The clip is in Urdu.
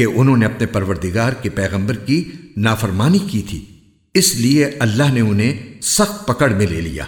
کہ انہوں نے اپنے پروردگار کے پیغمبر کی نافرمانی کی تھی۔ اس لیے اللہ نے انہیں سخت پکڑ میں لے لیا۔